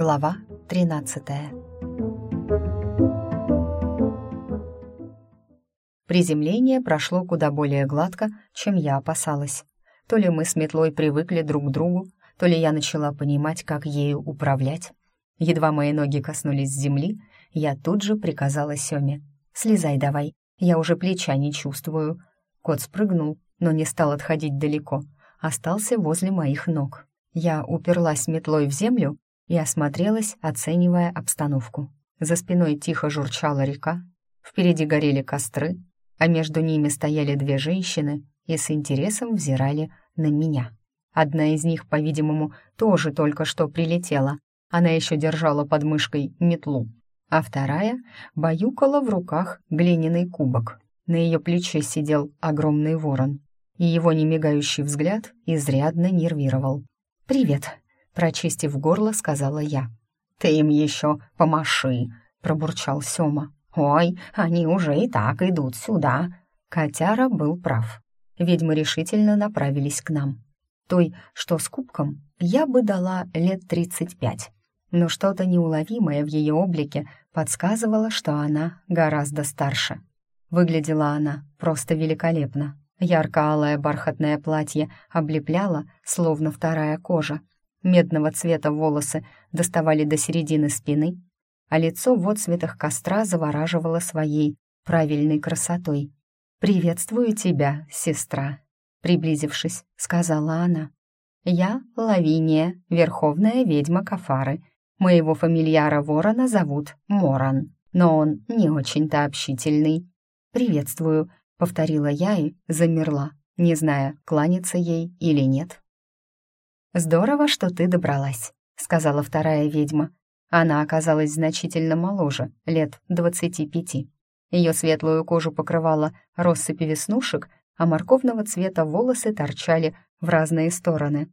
Глава 13 Приземление прошло куда более гладко, чем я опасалась. То ли мы с метлой привыкли друг к другу, то ли я начала понимать, как ею управлять. Едва мои ноги коснулись земли, я тут же приказала Сёме. «Слезай давай, я уже плеча не чувствую». Кот спрыгнул, но не стал отходить далеко, остался возле моих ног. Я уперлась метлой в землю и осмотрелась, оценивая обстановку. За спиной тихо журчала река, впереди горели костры, а между ними стояли две женщины и с интересом взирали на меня. Одна из них, по-видимому, тоже только что прилетела. Она еще держала под мышкой метлу, а вторая баюкала в руках глиняный кубок. На ее плече сидел огромный ворон, и его немигающий взгляд изрядно нервировал. «Привет», прочистив горло, сказала я. «Ты им еще помаши», — пробурчал Сёма. «Ой, они уже и так идут сюда». Котяра был прав. Ведьмы решительно направились к нам. Той, что с кубком, я бы дала лет тридцать пять. Но что-то неуловимое в ее облике подсказывало, что она гораздо старше. Выглядела она просто великолепно. Ярко-алое бархатное платье облепляло, словно вторая кожа, Медного цвета волосы доставали до середины спины, а лицо в отцветах костра завораживало своей правильной красотой. «Приветствую тебя, сестра», — приблизившись, сказала она. «Я Лавиния, верховная ведьма Кафары. Моего фамильяра ворона зовут Моран, но он не очень-то общительный». «Приветствую», — повторила я и замерла, не зная, кланяться ей или нет. «Здорово, что ты добралась», — сказала вторая ведьма. Она оказалась значительно моложе, лет двадцати пяти. Ее светлую кожу покрывала россыпь веснушек, а морковного цвета волосы торчали в разные стороны.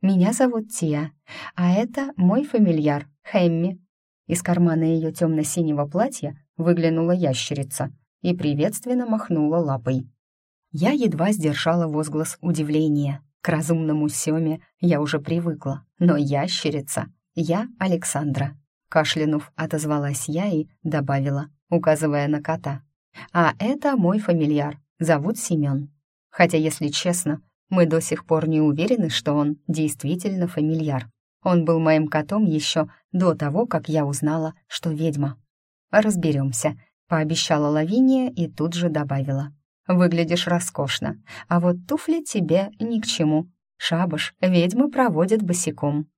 «Меня зовут Тия, а это мой фамильяр, Хэмми». Из кармана ее темно-синего платья выглянула ящерица и приветственно махнула лапой. Я едва сдержала возглас удивления. К разумному Семе я уже привыкла, но ящерица — я Александра. Кашлянув, отозвалась я и добавила, указывая на кота. А это мой фамильяр, зовут Семен. Хотя, если честно, мы до сих пор не уверены, что он действительно фамильяр. Он был моим котом еще до того, как я узнала, что ведьма. «Разберемся», — пообещала Лавиния и тут же добавила. Выглядишь роскошно, а вот туфли тебе ни к чему. Шабаш ведьмы проводят босиком».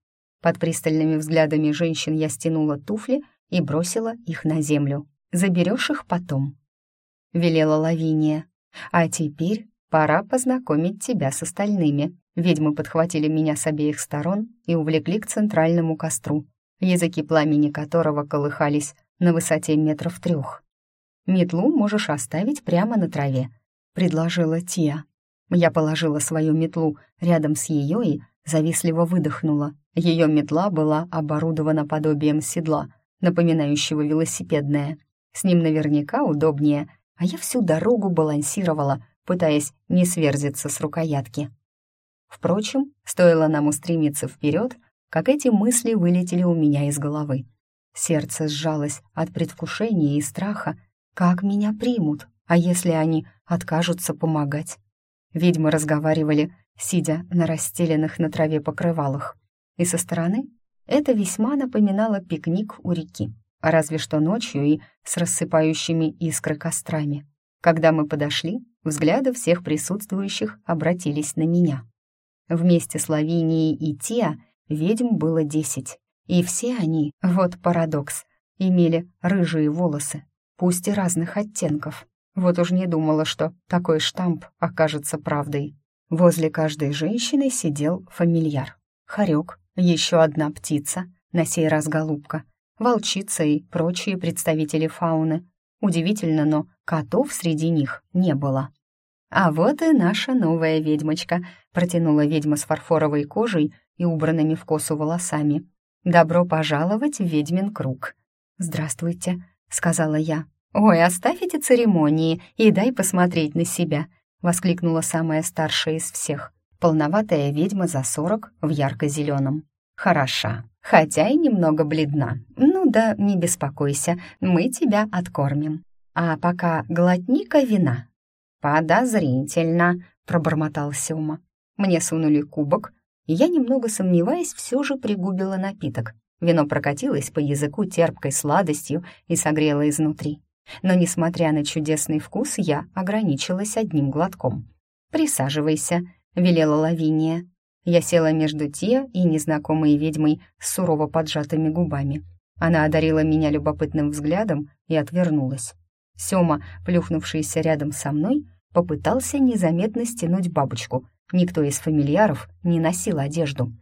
Под пристальными взглядами женщин я стянула туфли и бросила их на землю. «Заберешь их потом», — велела Лавиния. «А теперь пора познакомить тебя с остальными». Ведьмы подхватили меня с обеих сторон и увлекли к центральному костру, языки пламени которого колыхались на высоте метров трех. «Метлу можешь оставить прямо на траве», — предложила Тия. Я положила свою метлу рядом с ее и завистливо выдохнула. Ее метла была оборудована подобием седла, напоминающего велосипедное. С ним наверняка удобнее, а я всю дорогу балансировала, пытаясь не сверзиться с рукоятки. Впрочем, стоило нам устремиться вперед, как эти мысли вылетели у меня из головы. Сердце сжалось от предвкушения и страха, как меня примут? А если они откажутся помогать? Ведьмы разговаривали, сидя на расстеленных на траве покрывалах. И со стороны это весьма напоминало пикник у реки, разве что ночью и с рассыпающими искры кострами. Когда мы подошли, взгляды всех присутствующих обратились на меня. Вместе с Лавинией и Тиа ведьм было десять, и все они, вот парадокс, имели рыжие волосы, пусть и разных оттенков. Вот уж не думала, что такой штамп окажется правдой. Возле каждой женщины сидел фамильяр. Хорек, еще одна птица, на сей раз голубка, волчица и прочие представители фауны. Удивительно, но котов среди них не было. «А вот и наша новая ведьмочка», — протянула ведьма с фарфоровой кожей и убранными в косу волосами. «Добро пожаловать в ведьмин круг». «Здравствуйте», — сказала я. «Ой, оставь церемонии и дай посмотреть на себя», — воскликнула самая старшая из всех, полноватая ведьма за сорок в ярко-зеленом. «Хороша, хотя и немного бледна. Ну да, не беспокойся, мы тебя откормим. А пока глотни-ка вина». «Подозрительно», — пробормотал Сёма. Мне сунули кубок, и я, немного сомневаясь, все же пригубила напиток. Вино прокатилось по языку терпкой сладостью и согрело изнутри. Но, несмотря на чудесный вкус, я ограничилась одним глотком. «Присаживайся», — велела Лавиния. Я села между Тия и незнакомой ведьмой с сурово поджатыми губами. Она одарила меня любопытным взглядом и отвернулась. Сёма, плюхнувшийся рядом со мной, попытался незаметно стянуть бабочку. Никто из фамильяров не носил одежду.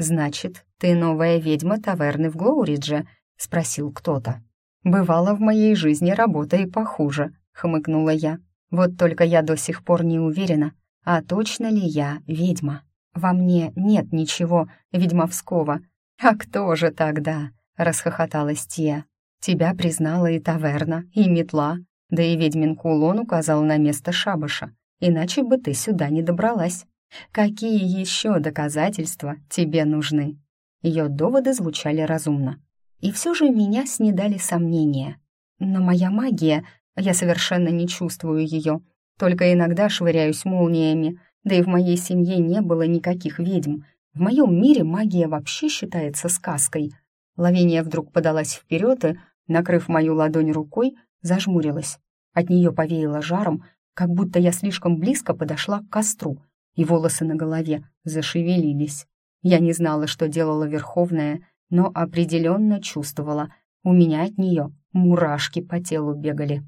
«Значит, ты новая ведьма таверны в Глоуридже?» — спросил кто-то. «Бывало в моей жизни работа и похуже», — хмыкнула я. «Вот только я до сих пор не уверена, а точно ли я ведьма?» Во мне нет ничего ведьмовского. А кто же тогда? расхохоталась Тия. Тебя признала и таверна, и метла, да и ведьмин кулон указал на место шабаша, иначе бы ты сюда не добралась. Какие еще доказательства тебе нужны? Ее доводы звучали разумно. И все же меня снедали сомнения. Но моя магия, я совершенно не чувствую ее, только иногда швыряюсь молниями, да и в моей семье не было никаких ведьм. В моем мире магия вообще считается сказкой. Лавиния вдруг подалась вперед и, накрыв мою ладонь рукой, зажмурилась. От нее повеяло жаром, как будто я слишком близко подошла к костру, и волосы на голове зашевелились. Я не знала, что делала Верховная, но определенно чувствовала. У меня от нее мурашки по телу бегали.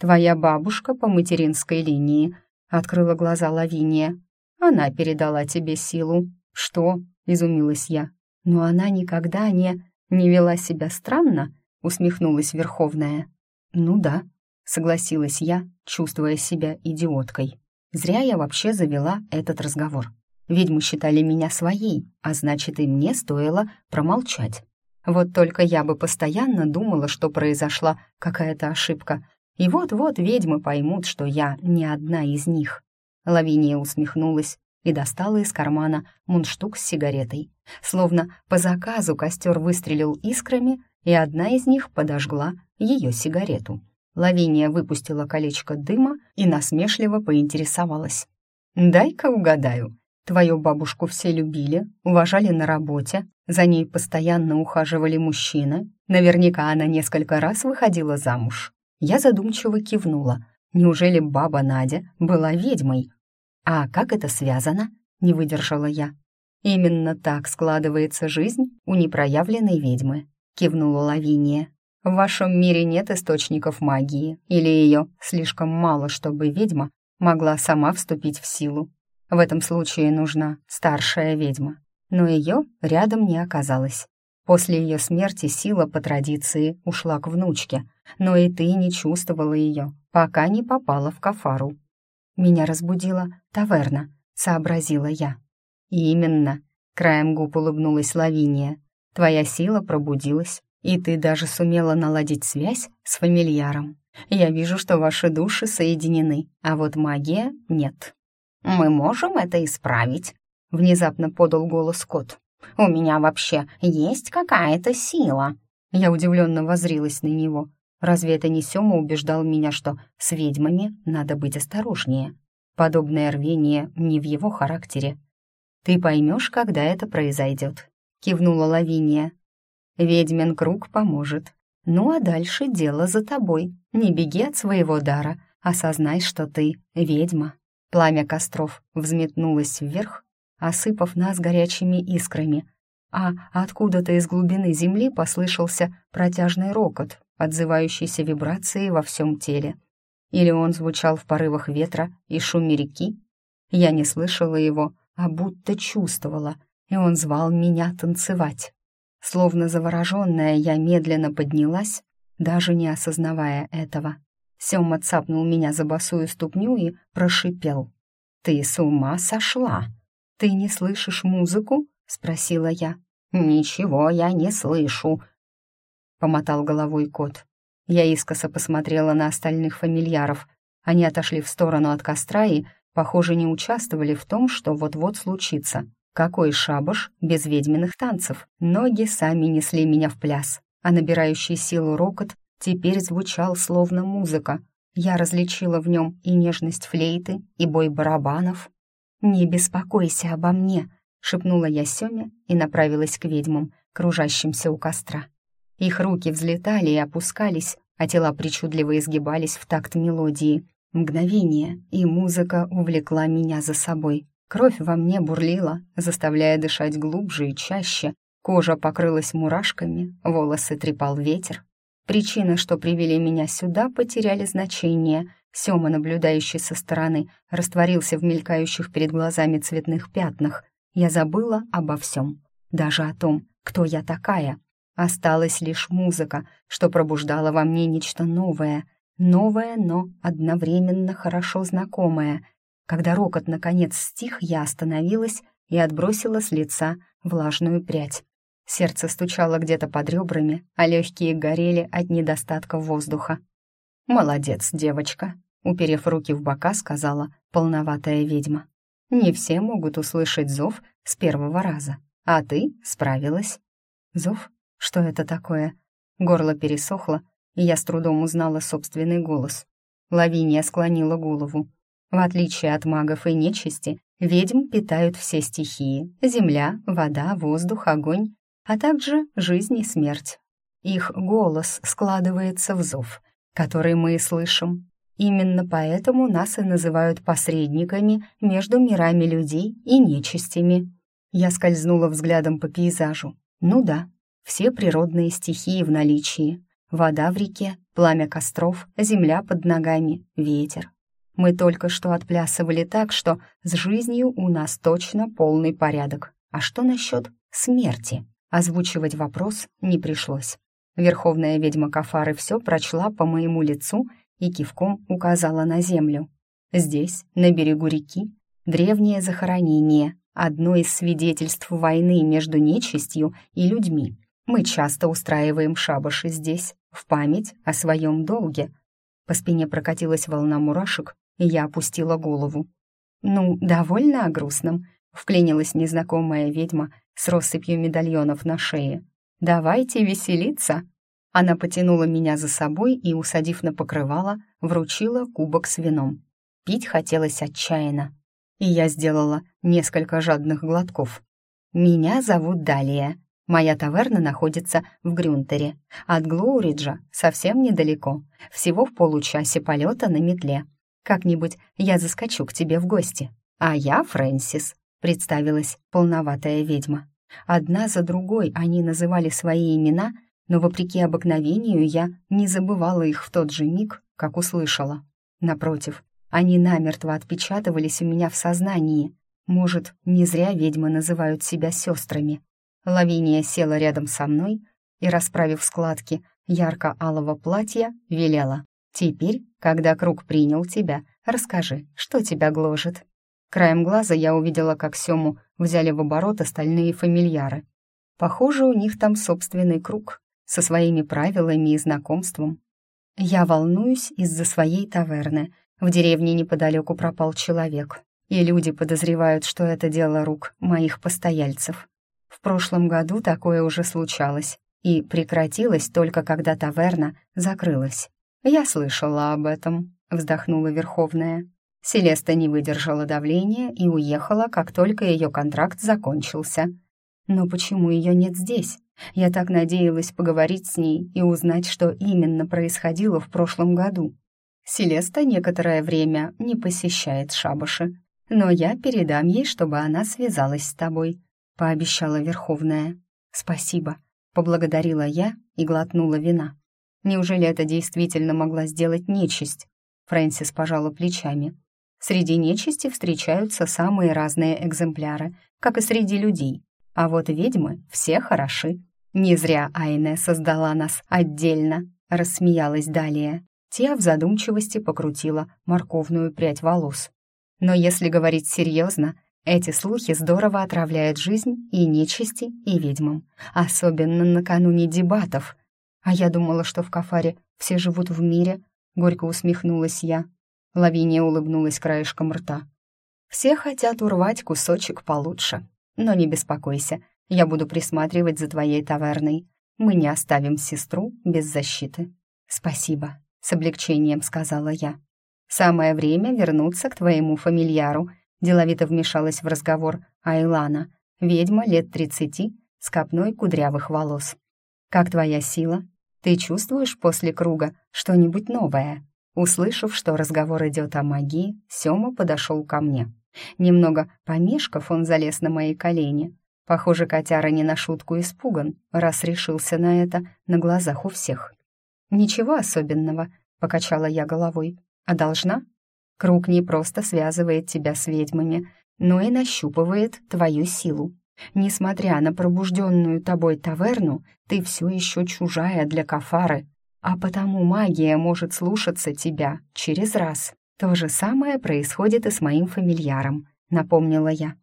«Твоя бабушка по материнской линии», открыла глаза Лавиния. «Она передала тебе силу». «Что?» — изумилась я. «Но она никогда не... не вела себя странно?» — усмехнулась Верховная. «Ну да», — согласилась я, чувствуя себя идиоткой. Зря я вообще завела этот разговор. Ведьмы считали меня своей, а значит, и мне стоило промолчать. Вот только я бы постоянно думала, что произошла какая-то ошибка, и вот-вот ведьмы поймут, что я не одна из них. Лавиния усмехнулась и достала из кармана мундштук с сигаретой. Словно по заказу костер выстрелил искрами, и одна из них подожгла ее сигарету. Лавиния выпустила колечко дыма и насмешливо поинтересовалась. «Дай-ка угадаю. Твою бабушку все любили, уважали на работе, за ней постоянно ухаживали мужчины. Наверняка она несколько раз выходила замуж. Я задумчиво кивнула. Неужели баба Надя была ведьмой? А как это связано? Не выдержала я. Именно так складывается жизнь у непроявленной ведьмы, кивнула Лавиния. В вашем мире нет источников магии, или ее слишком мало, чтобы ведьма могла сама вступить в силу. В этом случае нужна старшая ведьма, но ее рядом не оказалось. После ее смерти сила по традиции ушла к внучке, но и ты не чувствовала ее, пока не попала в кафару. Меня разбудила таверна, сообразила я. Именно, краем губ улыбнулась Лавиния. Твоя сила пробудилась, и ты даже сумела наладить связь с фамильяром. Я вижу, что ваши души соединены, а вот магия нет. Мы можем это исправить, внезапно подал голос кот. У меня вообще есть какая-то сила». Я удивленно возрилась на него. Разве это не Сёма убеждал меня, что с ведьмами надо быть осторожнее? Подобное рвение не в его характере. «Ты поймешь, когда это произойдет», — кивнула Лавиния. «Ведьмин круг поможет. Ну а дальше дело за тобой. Не беги от своего дара, осознай, что ты ведьма». Пламя костров взметнулось вверх, осыпав нас горячими искрами, а откуда-то из глубины земли послышался протяжный рокот, отзывающийся вибрацией во всем теле. Или он звучал в порывах ветра и шуме реки? Я не слышала его, а будто чувствовала, и он звал меня танцевать. Словно завороженная, я медленно поднялась, даже не осознавая этого. Сёма цапнул меня за босую ступню и прошипел. «Ты с ума сошла!» «Ты не слышишь музыку?» — спросила я. «Ничего я не слышу», — помотал головой кот. Я искоса посмотрела на остальных фамильяров. Они отошли в сторону от костра и, похоже, не участвовали в том, что вот-вот случится. Какой шабаш без ведьминых танцев? Ноги сами несли меня в пляс, а набирающий силу рокот теперь звучал словно музыка. Я различила в нем и нежность флейты, и бой барабанов. «Не беспокойся обо мне», — шепнула я Семе и направилась к ведьмам, кружащимся у костра. Их руки взлетали и опускались, а тела причудливо изгибались в такт мелодии. Мгновение, и музыка увлекла меня за собой. Кровь во мне бурлила, заставляя дышать глубже и чаще. Кожа покрылась мурашками, волосы трепал ветер. Причины, что привели меня сюда, потеряли значение. Сёма, наблюдающий со стороны, растворился в мелькающих перед глазами цветных пятнах. Я забыла обо всем, даже о том, кто я такая. Осталась лишь музыка, что пробуждала во мне нечто новое. Новое, но одновременно хорошо знакомое — когда рокот наконец стих, я остановилась и отбросила с лица влажную прядь. Сердце стучало где-то под ребрами, а легкие горели от недостатка воздуха. «Молодец, девочка», — уперев руки в бока, сказала полноватая ведьма. «Не все могут услышать зов с первого раза, а ты справилась». «Зов? Что это такое?» Горло пересохло, и я с трудом узнала собственный голос. Лавиния склонила голову. В отличие от магов и нечисти, ведьм питают все стихии — земля, вода, воздух, огонь, а также жизнь и смерть. Их голос складывается в зов, который мы и слышим. Именно поэтому нас и называют посредниками между мирами людей и нечистями. Я скользнула взглядом по пейзажу. Ну да, все природные стихии в наличии. Вода в реке, пламя костров, земля под ногами, ветер. Мы только что отплясывали так, что с жизнью у нас точно полный порядок. А что насчет смерти? Озвучивать вопрос не пришлось. Верховная ведьма Кафары все прочла по моему лицу и кивком указала на землю. Здесь, на берегу реки, древнее захоронение, одно из свидетельств войны между нечистью и людьми. Мы часто устраиваем шабаши здесь, в память о своем долге. По спине прокатилась волна мурашек, я опустила голову. «Ну, довольно о грустном», — вклинилась незнакомая ведьма с россыпью медальонов на шее. «Давайте веселиться!» Она потянула меня за собой и, усадив на покрывало, вручила кубок с вином. Пить хотелось отчаянно, и я сделала несколько жадных глотков. «Меня зовут Далия. Моя таверна находится в Грюнтере. От Глоуриджа совсем недалеко, всего в получасе полета на метле. Как-нибудь я заскочу к тебе в гости. А я Фрэнсис», — представилась полноватая ведьма. Одна за другой они называли свои имена, но, вопреки обыкновению, я не забывала их в тот же миг, как услышала. Напротив, они намертво отпечатывались у меня в сознании. Может, не зря ведьмы называют себя сестрами. Лавиния села рядом со мной и, расправив складки ярко-алого платья, велела. Теперь, когда круг принял тебя, расскажи, что тебя гложет». Краем глаза я увидела, как Сему взяли в оборот остальные фамильяры. Похоже, у них там собственный круг, со своими правилами и знакомством. Я волнуюсь из-за своей таверны. В деревне неподалеку пропал человек, и люди подозревают, что это дело рук моих постояльцев. В прошлом году такое уже случалось, и прекратилось только когда таверна закрылась. «Я слышала об этом», — вздохнула Верховная. Селеста не выдержала давления и уехала, как только ее контракт закончился. Но почему ее нет здесь? Я так надеялась поговорить с ней и узнать, что именно происходило в прошлом году. Селеста некоторое время не посещает шабаши, но я передам ей, чтобы она связалась с тобой», — пообещала Верховная. «Спасибо», — поблагодарила я и глотнула вина. Неужели это действительно могла сделать нечисть? Фрэнсис пожала плечами. Среди нечисти встречаются самые разные экземпляры, как и среди людей. А вот ведьмы все хороши. Не зря Айне создала нас отдельно, рассмеялась далее. Тия в задумчивости покрутила морковную прядь волос. Но если говорить серьезно, эти слухи здорово отравляют жизнь и нечисти, и ведьмам, особенно накануне дебатов — «А я думала, что в Кафаре все живут в мире», — горько усмехнулась я. Лавиния улыбнулась краешком рта. «Все хотят урвать кусочек получше. Но не беспокойся, я буду присматривать за твоей таверной. Мы не оставим сестру без защиты». «Спасибо», — с облегчением сказала я. «Самое время вернуться к твоему фамильяру», — деловито вмешалась в разговор Айлана, ведьма лет тридцати, с копной кудрявых волос. «Как твоя сила? Ты чувствуешь после круга что-нибудь новое?» Услышав, что разговор идет о магии, Сёма подошел ко мне. Немного помешков, он залез на мои колени. Похоже, котяра не на шутку испуган, раз решился на это на глазах у всех. «Ничего особенного», — покачала я головой. «А должна?» Круг не просто связывает тебя с ведьмами, но и нащупывает твою силу. Несмотря на пробужденную тобой таверну, ты все еще чужая для кафары, а потому магия может слушаться тебя через раз. То же самое происходит и с моим фамильяром, напомнила я.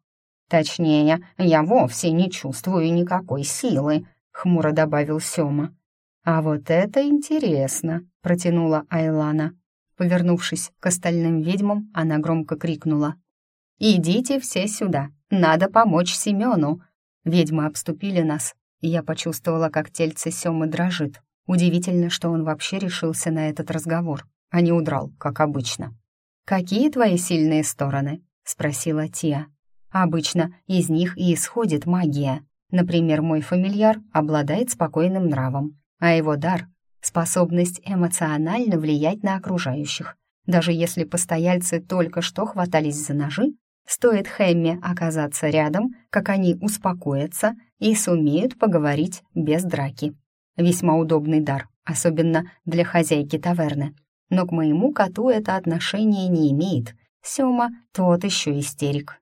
Точнее, я вовсе не чувствую никакой силы, хмуро добавил Сёма. А вот это интересно, протянула Айлана. Повернувшись к остальным ведьмам, она громко крикнула. «Идите все сюда, надо помочь Семену!» Ведьмы обступили нас, и я почувствовала, как тельце Семы дрожит. Удивительно, что он вообще решился на этот разговор, а не удрал, как обычно. «Какие твои сильные стороны?» — спросила Тия. «Обычно из них и исходит магия. Например, мой фамильяр обладает спокойным нравом, а его дар — способность эмоционально влиять на окружающих. Даже если постояльцы только что хватались за ножи, Стоит Хэмме оказаться рядом, как они успокоятся и сумеют поговорить без драки. Весьма удобный дар, особенно для хозяйки таверны. Но к моему коту это отношение не имеет. Сёма тот еще истерик.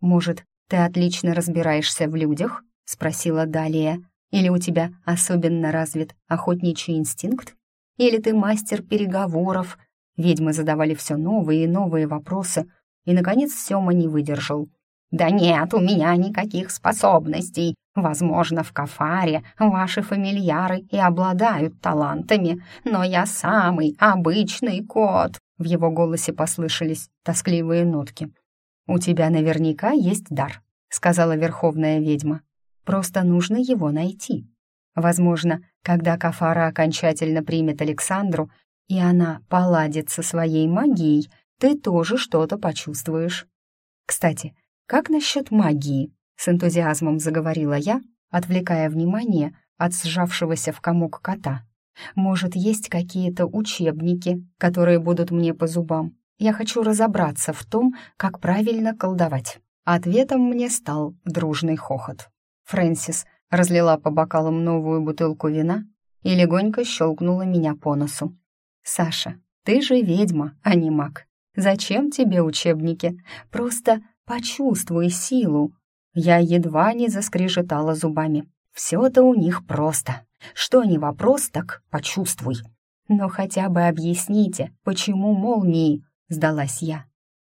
«Может, ты отлично разбираешься в людях?» — спросила Далия. «Или у тебя особенно развит охотничий инстинкт? Или ты мастер переговоров?» Ведьмы задавали все новые и новые вопросы — и, наконец, Сёма не выдержал. «Да нет у меня никаких способностей. Возможно, в Кафаре ваши фамильяры и обладают талантами, но я самый обычный кот». В его голосе послышались тоскливые нотки. «У тебя наверняка есть дар», — сказала верховная ведьма. «Просто нужно его найти. Возможно, когда Кафара окончательно примет Александру, и она поладит со своей магией, ты тоже что-то почувствуешь. Кстати, как насчет магии? С энтузиазмом заговорила я, отвлекая внимание от сжавшегося в комок кота. Может, есть какие-то учебники, которые будут мне по зубам? Я хочу разобраться в том, как правильно колдовать. Ответом мне стал дружный хохот. Фрэнсис разлила по бокалам новую бутылку вина и легонько щелкнула меня по носу. «Саша, ты же ведьма, а не маг. Зачем тебе учебники? Просто почувствуй силу. Я едва не заскрежетала зубами. Все-то у них просто. Что не вопрос, так почувствуй. Но хотя бы объясните, почему молнии, сдалась я.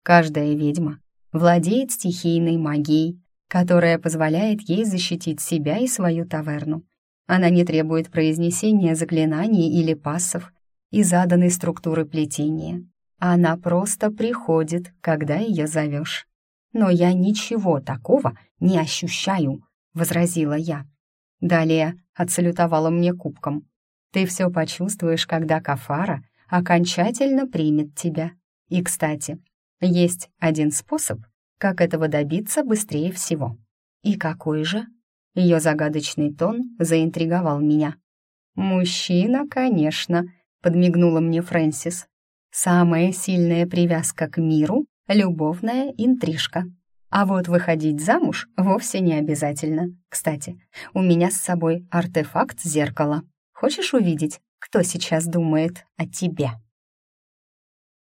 Каждая ведьма владеет стихийной магией, которая позволяет ей защитить себя и свою таверну. Она не требует произнесения заклинаний или пассов и заданной структуры плетения. Она просто приходит, когда ее зовешь. Но я ничего такого не ощущаю, возразила я. Далее отсалютовала мне кубком. Ты все почувствуешь, когда Кафара окончательно примет тебя. И, кстати, есть один способ, как этого добиться быстрее всего. И какой же? Ее загадочный тон заинтриговал меня. «Мужчина, конечно», — подмигнула мне Фрэнсис. Самая сильная привязка к миру — любовная интрижка. А вот выходить замуж вовсе не обязательно. Кстати, у меня с собой артефакт зеркала. Хочешь увидеть, кто сейчас думает о тебе?»